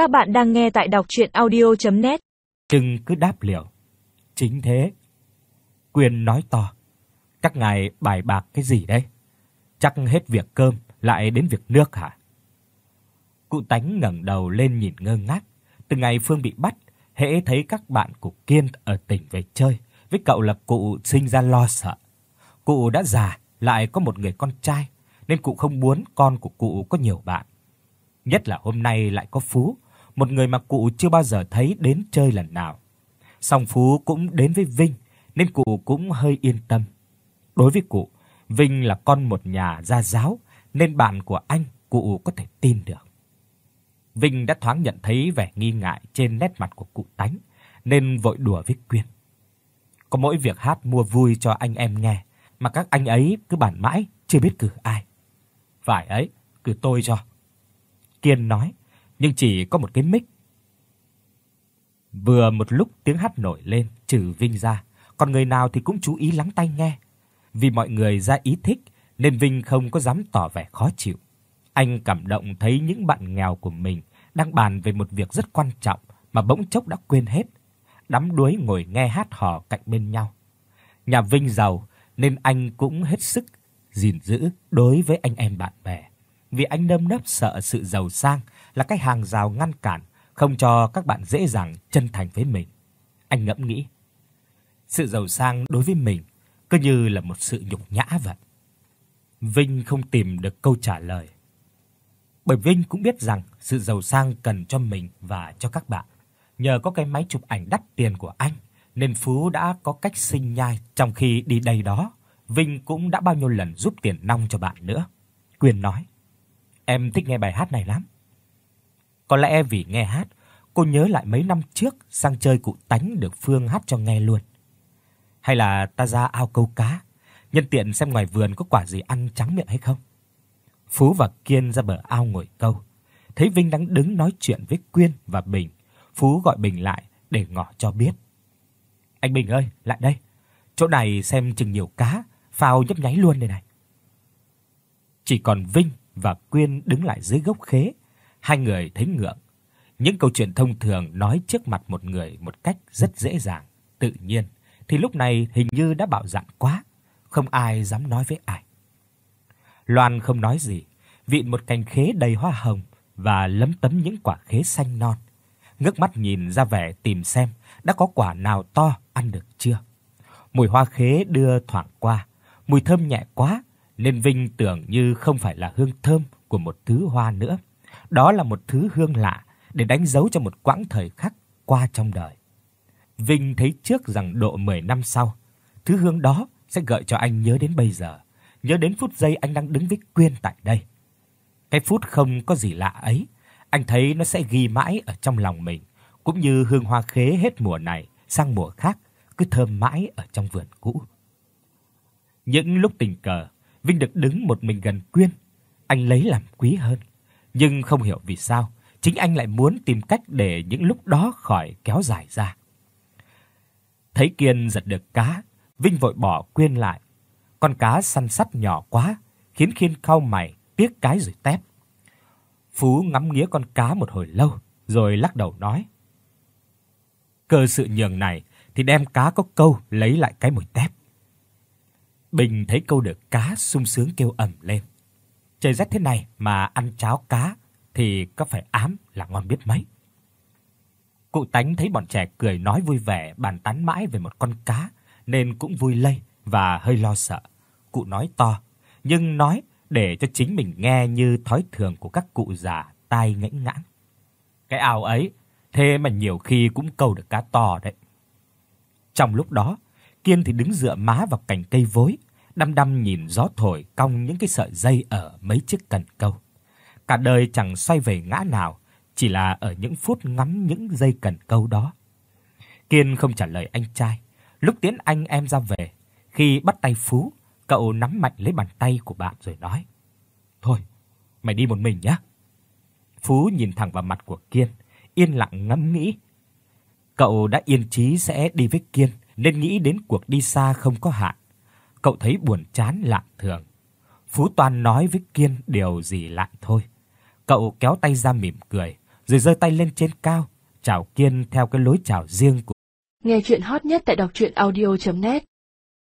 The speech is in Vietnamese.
Các bạn đang nghe tại đọc audio net Trừng cứ đáp liệu. Chính thế. Quyền nói to. Các ngài bài bạc cái gì đấy? Chắc hết việc cơm lại đến việc nước hả? Cụ Tánh ngẩng đầu lên nhìn ngơ ngác. Từ ngày Phương bị bắt, hễ thấy các bạn của Kiên ở tỉnh về chơi, với cậu là cụ sinh ra lo sợ. Cụ đã già, lại có một người con trai, nên cụ không muốn con của cụ có nhiều bạn. Nhất là hôm nay lại có Phú, một người mà cụ chưa bao giờ thấy đến chơi lần nào. Song Phú cũng đến với Vinh, nên cụ cũng hơi yên tâm. Đối với cụ, Vinh là con một nhà gia giáo, nên bạn của anh cụ có thể tin được. Vinh đã thoáng nhận thấy vẻ nghi ngại trên nét mặt của cụ Tánh, nên vội đùa với Quyên. Có mỗi việc hát mua vui cho anh em nghe, mà các anh ấy cứ bàn mãi chưa biết cử ai. Phải ấy, cử tôi cho. Kiên nói, nhưng chỉ có một cái mic. Vừa một lúc tiếng hát nổi lên, trừ Vinh ra, còn người nào thì cũng chú ý lắng tai nghe. Vì mọi người ra ý thích nên Vinh không có dám tỏ vẻ khó chịu. Anh cảm động thấy những bạn nghèo của mình đang bàn về một việc rất quan trọng mà bỗng chốc đã quên hết, đắm đuối ngồi nghe hát hò cạnh bên nhau. Nhà Vinh giàu nên anh cũng hết sức gìn giữ đối với anh em bạn bè, vì anh nơm nớp sợ sự giàu sang là cái hàng rào ngăn cản không cho các bạn dễ dàng chân thành với mình. Anh ngẫm nghĩ, sự giàu sang đối với mình cứ như là một sự nhục nhã vậy. Vinh không tìm được câu trả lời. Bởi Vinh cũng biết rằng sự giàu sang cần cho mình và cho các bạn. Nhờ có cái máy chụp ảnh đắt tiền của anh nên Phú đã có cách sinh nhai trong khi đi đây đó. Vinh cũng đã bao nhiêu lần giúp tiền nong cho bạn nữa. Quyền nói: "Em thích nghe bài hát này lắm." Có lẽ vì nghe hát, cô nhớ lại mấy năm trước sang chơi cụ Tánh được Phương hát cho nghe luôn. Hay là ta ra ao câu cá, nhân tiện xem ngoài vườn có quả gì ăn trắng miệng hay không. Phú và Kiên ra bờ ao ngồi câu. Thấy Vinh đang đứng nói chuyện với Quyên và Bình, Phú gọi Bình lại để ngỏ cho biết. "Anh Bình ơi, lại đây. Chỗ này xem chừng nhiều cá, phao nhấp nháy luôn đây này." Chỉ còn Vinh và Quyên đứng lại dưới gốc khế, hai người thấy ngượng. Những câu chuyện thông thường nói trước mặt một người một cách rất dễ dàng, tự nhiên, thì lúc này hình như đã bạo dạn quá, không ai dám nói với ai. Loan không nói gì, vịn một cành khế đầy hoa hồng và lấm tấm những quả khế xanh non. Ngước mắt nhìn ra vẻ tìm xem đã có quả nào to ăn được chưa. Mùi hoa khế đưa thoảng qua, mùi thơm nhẹ quá nên Vinh tưởng như không phải là hương thơm của một thứ hoa nữa. Đó là một thứ hương lạ để đánh dấu cho một quãng thời khắc qua trong đời. Vinh thấy trước rằng độ 10 năm sau, thứ hương đó sẽ gợi cho anh nhớ đến bây giờ, nhớ đến phút giây anh đang đứng với Quyên tại đây. Cái phút không có gì lạ ấy, anh thấy nó sẽ ghi mãi ở trong lòng mình, cũng như hương hoa khế hết mùa này sang mùa khác cứ thơm mãi ở trong vườn cũ. Những lúc tình cờ, Vinh được đứng một mình gần Quyên, anh lấy làm quý hơn, nhưng không hiểu vì sao, chính anh lại muốn tìm cách để những lúc đó khỏi kéo dài ra. Thấy Kiên giật được cá, Vinh vội bỏ Quyên lại. Con cá săn sắt nhỏ quá, khiến Kiên cau mày, tiếc cái rồi tép. Phú ngắm nghía con cá một hồi lâu, rồi lắc đầu nói: "Cơ sự nhường này thì đem cá có câu lấy lại cái mồi tép." Bình thấy câu được cá sung sướng kêu ầm lên. Trời rét thế này mà ăn cháo cá thì có phải ám là ngon biết mấy. Cụ Tánh thấy bọn trẻ cười nói vui vẻ bàn tán mãi về một con cá nên cũng vui lây và hơi lo sợ. Cụ nói to, nhưng nói để cho chính mình nghe như thói thường của các cụ già tai ngãnh ngãng. Cái ao ấy, thế mà nhiều khi cũng câu được cá to đấy. Trong lúc đó, Kiên thì đứng dựa má vào cành cây vối, đăm đăm nhìn gió thổi cong những cái sợi dây ở mấy chiếc cần câu. Cả đời chẳng xoay về ngã nào, chỉ là ở những phút ngắm những dây cần câu đó. Kiên không trả lời anh trai. Lúc tiến anh em ra về, khi bắt tay Phú, cậu nắm mạnh lấy bàn tay của bạn rồi nói: "Thôi, mày đi một mình nhé." Phú nhìn thẳng vào mặt của Kiên, yên lặng ngẫm nghĩ. Cậu đã yên chí sẽ đi với Kiên nên nghĩ đến cuộc đi xa không có hạn. Cậu thấy buồn chán lạ thường. Phú Toàn nói với Kiên điều gì lại thôi. Cậu kéo tay ra mỉm cười, rồi giơ tay lên trên cao, chào Kiên theo cái lối chào riêng của. Nghe truyện hot nhất tại doctruyenaudio.net